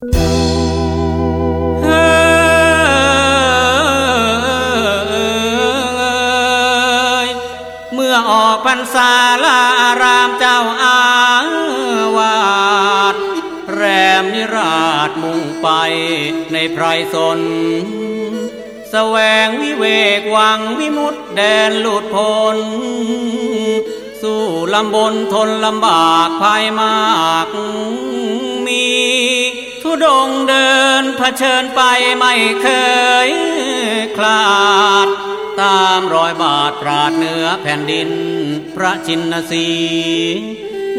เมื่อออกพรรษาลารามเจ้าอาวาสแรมนิราชมุ่งไปในไพรสนแสวงวิเวกวังวิมุตแดนหลุดพ้นสู้ลำบนทนลำบากภายมาก ดงเดินเผชิญไปไม่เคยคลาด ตามรอยบาทปราดเหนือแผ่นดินพระชินสี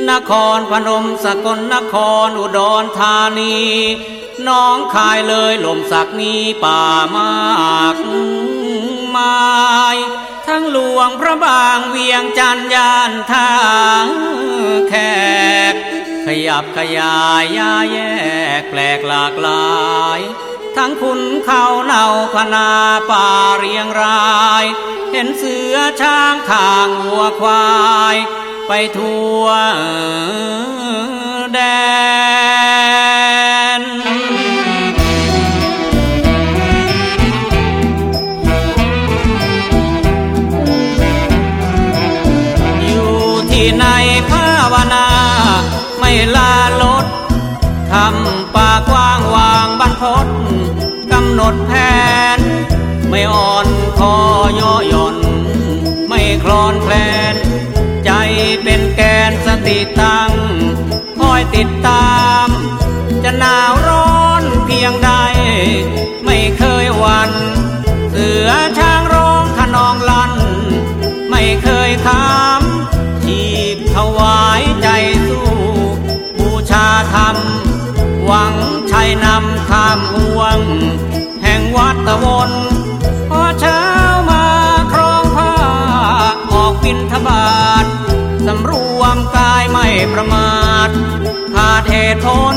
นครพนมสกลนครอุดรธานีน้องคายเลยลมสักนี้ป่ามากมายทั้งหลวงพระบางเวียงจันยานทางแขก ขยับขยายยาแยกแปลกหลากหลาย ทั้งคุณเขาเน่าพนาป่าเรียงราย เห็นเสือช้างข่างวัวควาย ไปทั่วแดนอยู่ที่ไหนภาวนา ลาลดทำป่ากว้างวางบรรพตกำหนดแผน ไม่อ่อนคอย่อหย่อน ไม่คลอนแคลน ใจเป็นแกนสติตั้งคอยติดตาม จะหนาวร้อนเพียงใดามห่วงแห่งวัดตะวนพอเช้ามาครองผ้า ออกบินทบาทสำรวมกายไม่ประมาทขาดเหตุผล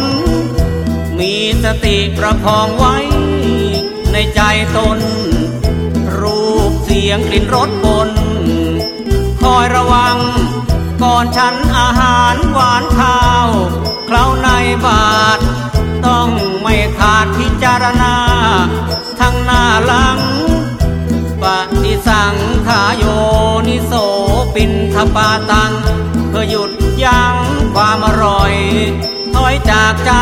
มีสติประคองไว้ ในใจตน รูปเสียงกลิ่นรสปนคอยระวัง ก่อนฉันอาหารหวานข้าวเคล้าในบาท ต้องไม่ขาดพิจารณา ทั้งหน้าหลัง ปฏิสังขาโยนิโสปินทปาตัง เพื่อหยุดยั้งความอร่อยถอยจากใจ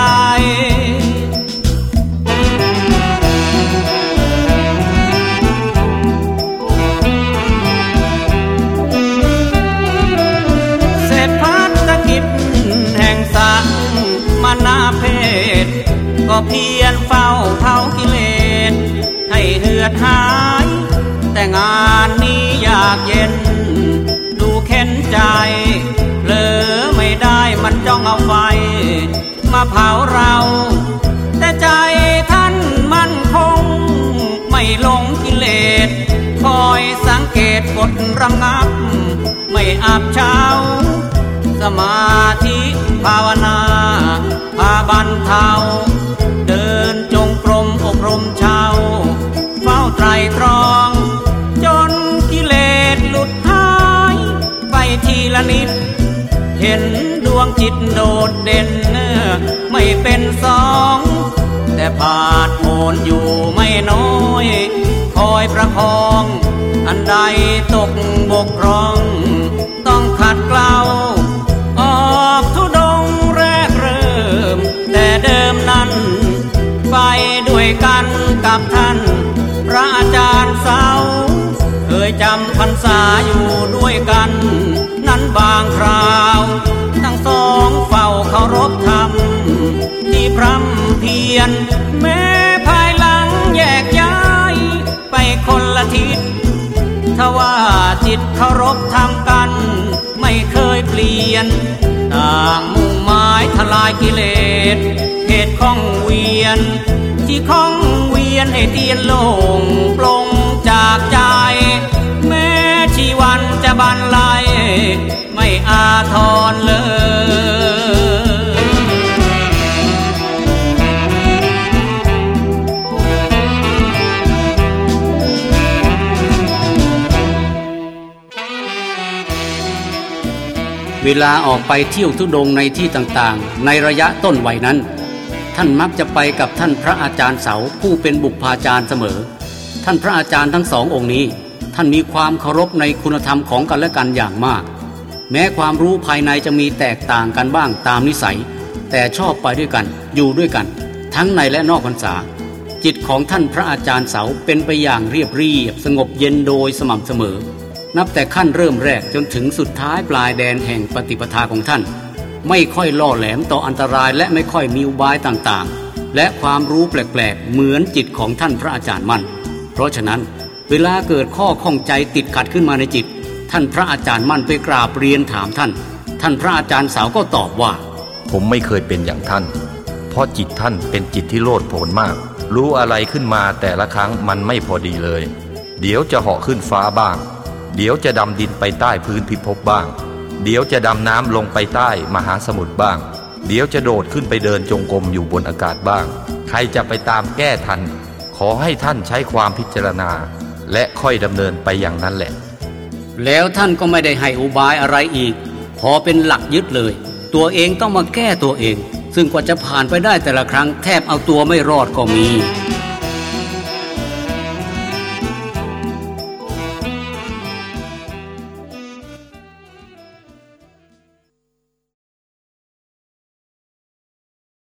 อดหาย แต่งานนี้อยากเย็น ดูเข็นใจเผลอไม่ได้มันจ้องเอาไฟ มาเผาเรา แต่ใจท่านมั่นคง ไม่หลงกิเลส คอยสังเกตกดระงับ ไม่อาบเช้า สมาธิภาวนาพาบันเทา ตรตรอง จนกิเลสหลุดหาย ไปทีละนิด เห็นดวงจิตโดดเด่นไม่เป็นสอง แต่ผาดโผนอยู่ไม่น้อย คอยประคอง อันใดตกบกพร่อง ต้องขัดเกลา พระอาจารย์เสาเคยจำพรรษาอยู่ด้วยกัน นั้นบางคราว ทั้งสองเฝ้าเคารพธรรม ที่พรำเพียรแม้ภายหลังแยกย้าย ไปคนละทิศทว่าจิตเคารพทำกัน ไม่เคยเปลี่ยน ต่างมุ่งหมายทลายกิเลสเหตุข้องเวียนที่ข้อง ยนให้เตียนลงปลงจากใจ แม้ชีวันจะบันไลไม่อาทรเลยเวลาออกไปเที่ยวทุดงในที่ต่างๆ ในระยะต้นวัยนั้น ท่านมักจะไปกับท่านพระอาจารย์เสาผู้เป็นบุพาจารย์เสมอ ท่านพระอาจารย์ทั้งสององค์นี้ ท่านมีความเคารพในคุณธรรมของกันและกันอย่างมาก แม้ความรู้ภายในจะมีแตกต่างกันบ้างตามนิสัย แต่ชอบไปด้วยกันอยู่ด้วยกัน ทั้งในและนอกพรรษา จิตของท่านพระอาจารย์เสาเป็นไปอย่างเรียบเรียบ สงบเย็นโดยสม่ำเสมอ นับแต่ขั้นเริ่มแรกจนถึงสุดท้ายปลายแดนแห่งปฏิปทาของท่าน ไม่ค่อยล่อแหลมต่ออันตรายและไม่ค่อยมีอุบายต่างๆ และความรู้แปลกๆ เหมือนจิตของท่านพระอาจารย์มั่น เพราะฉะนั้นเวลาเกิดข้อข้องใจติดขัดขึ้นมาในจิต ท่านพระอาจารย์มั่นไปกราบเรียนถามท่าน ท่านพระอาจารย์สาวก็ตอบว่า ผมไม่เคยเป็นอย่างท่าน เพราะจิตท่านเป็นจิตที่โลดโผนมาก รู้อะไรขึ้นมาแต่ละครั้งมันไม่พอดีเลย เดี๋ยวจะเหาะขึ้นฟ้าบ้าง เดี๋ยวจะดำดินไปใต้พื้นพิภพบ้าง เดี๋ยวจะดำน้ำลงไปใต้มหาสมุทรบ้าง เดี๋ยวจะโดดขึ้นไปเดินจงกรมอยู่บนอากาศบ้าง ใครจะไปตามแก้ทัน ขอให้ท่านใช้ความพิจารณา และค่อยดำเนินไปอย่างนั้นแหละ แล้วท่านก็ไม่ได้ให้อุบายอะไรอีก พอเป็นหลักยึดเลย ตัวเองต้องมาแก้ตัวเอง ซึ่งกว่าจะผ่านไปได้แต่ละครั้งแทบเอาตัวไม่รอดก็มี